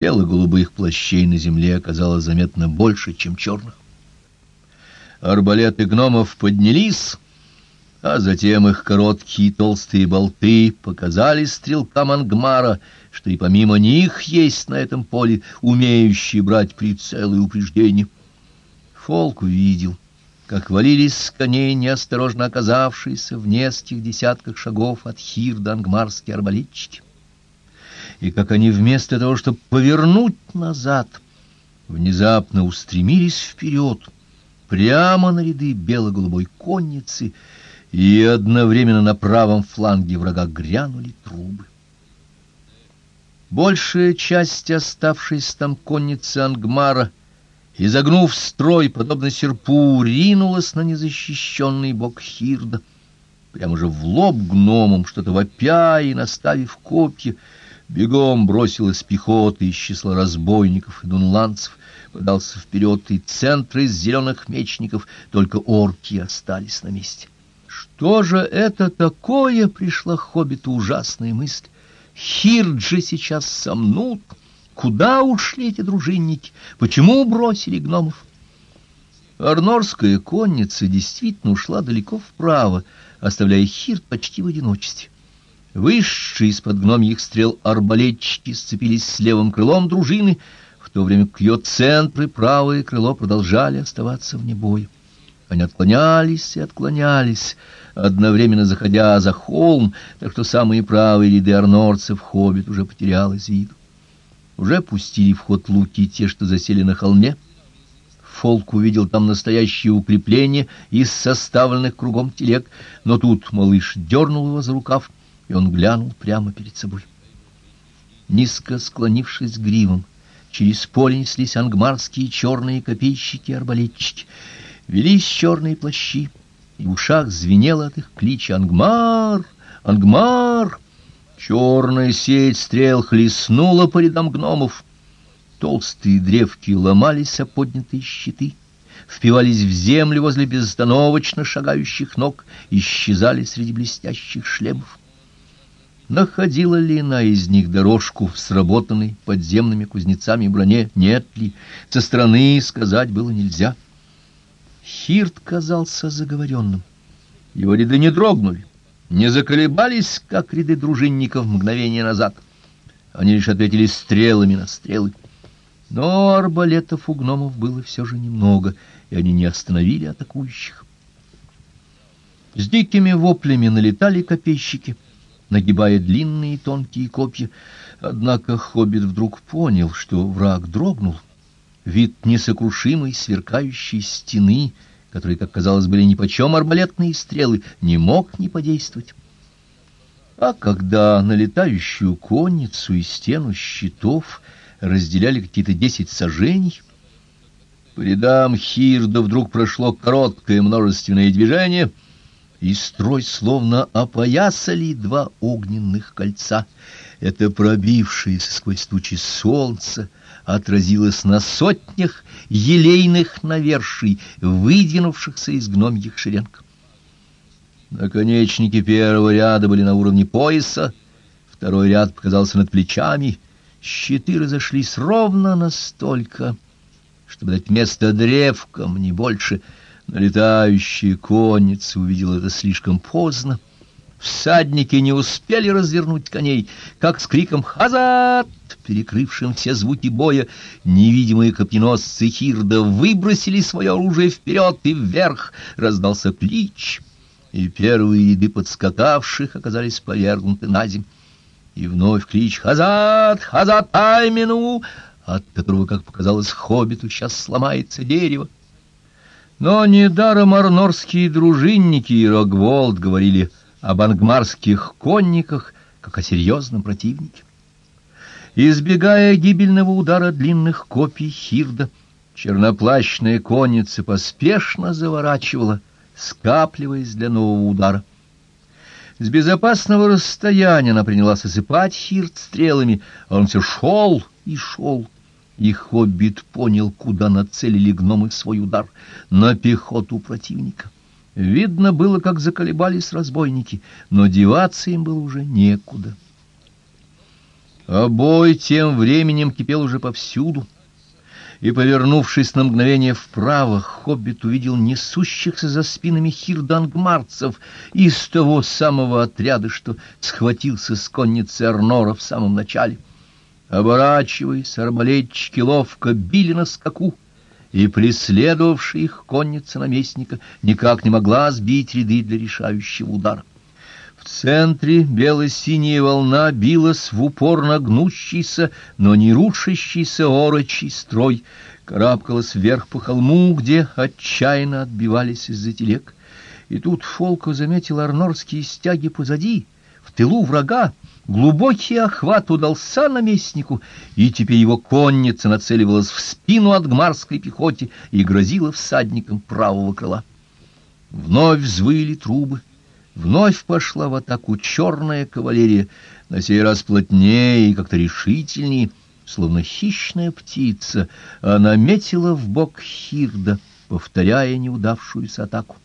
Бело-голубых плащей на земле оказалось заметно больше, чем черных. Арбалеты гномов поднялись, а затем их короткие толстые болты показали стрелкам Ангмара, что и помимо них есть на этом поле умеющие брать прицелы и упреждения. Фолк увидел, как валились с коней неосторожно оказавшиеся в нескольких десятках шагов от Хирда ангмарские арбалетчики и как они вместо того, чтобы повернуть назад, внезапно устремились вперед, прямо на ряды бело-голубой конницы, и одновременно на правом фланге врага грянули трубы. Большая часть оставшейся там конницы Ангмара, изогнув строй, подобно серпу, ринулась на незащищенный бок Хирда, прямо же в лоб гномам, что-то вопя и наставив копья, Бегом бросилась пехота из числа разбойников и дунландцев, подался вперед и центр из зеленых мечников, только орки остались на месте. Что же это такое, пришла хоббиту ужасная мысль. Хирджи сейчас сомнут. Куда ушли эти дружинники? Почему бросили гномов? Арнорская конница действительно ушла далеко вправо, оставляя Хирд почти в одиночестве. Вышедшие из-под гномьих стрел арбалетчики сцепились с левым крылом дружины, в то время как ее центр и правое крыло продолжали оставаться вне боя. Они отклонялись и отклонялись, одновременно заходя за холм, так что самые правые ряды арнорцев хоббит уже потерял из виду. Уже пустили в ход луки те, что засели на холме. Фолк увидел там настоящее укрепление из составленных кругом телег, но тут малыш дернул его за рукав, и он глянул прямо перед собой. Низко склонившись гривом, через поле неслись ангмарские черные копейщики-арбалетчики. Велись черные плащи, и в ушах звенело от их клича «Ангмар! Ангмар!» Черная сеть стрел хлестнула по рядам гномов. Толстые древки ломались о поднятые щиты, впивались в землю возле безостановочно шагающих ног, исчезали среди блестящих шлемов. Находила ли она из них дорожку сработанной подземными кузнецами броне? Нет ли? Со стороны сказать было нельзя. Хирт казался заговоренным. Его ряды не дрогнули, не заколебались, как ряды дружинников мгновение назад. Они лишь ответили стрелами на стрелы. Но арбалетов у гномов было все же немного, и они не остановили атакующих. С дикими воплями налетали копейщики — нагибая длинные тонкие копья. Однако хоббит вдруг понял, что враг дрогнул. Вид несокрушимой сверкающей стены, которые, как казалось, были нипочем арбалетные стрелы, не мог не подействовать. А когда налетающую конницу и стену щитов разделяли какие-то десять сажений, по рядам Хирда вдруг прошло короткое множественное движение — и строй словно опоясали два огненных кольца. Это пробившееся сквозь тучи солнце отразилось на сотнях елейных наверший, выдвинувшихся из гномьих шеренг. Наконечники первого ряда были на уровне пояса, второй ряд показался над плечами, щиты разошлись ровно настолько, чтобы дать место древкам, не больше — Налетающая конница увидела это слишком поздно. Всадники не успели развернуть коней, как с криком «Хазат!», перекрывшим все звуки боя, невидимые копьеносцы Хирда выбросили свое оружие вперед и вверх, раздался клич, и первые ряды подскакавших оказались повергнуты на землю. И вновь клич «Хазат! Хазат Аймину!», от которого, как показалось хоббиту, сейчас сломается дерево. Но недаром арнорские дружинники и Рогволд говорили об ангмарских конниках, как о серьезном противнике. Избегая гибельного удара длинных копий Хирда, черноплащная конница поспешно заворачивала, скапливаясь для нового удара. С безопасного расстояния она принялась осыпать Хирд стрелами, а он все шел и шел. И хоббит понял, куда нацелили гномы свой удар — на пехоту противника. Видно было, как заколебались разбойники, но деваться им было уже некуда. А бой тем временем кипел уже повсюду. И, повернувшись на мгновение вправо, хоббит увидел несущихся за спинами хирдангмарцев из того самого отряда, что схватился с конницы Арнора в самом начале. Оборачиваясь, арбалетчики ловко били на скаку, и преследовавшая их конница наместника никак не могла сбить ряды для решающего удара. В центре бело-синяя волна билась в упор на гнущийся, но не рушащийся орочий строй, карабкалась вверх по холму, где отчаянно отбивались из-за телег. И тут Фолко заметил арнорские стяги позади, в тылу врага, Глубокий охват удался наместнику, и теперь его конница нацеливалась в спину от гмарской пехоте и грозила всадникам правого крыла. Вновь взвыли трубы, вновь пошла в атаку черная кавалерия, на сей раз плотнее и как-то решительнее, словно хищная птица, она метила в бок Хирда, повторяя неудавшуюся атаку.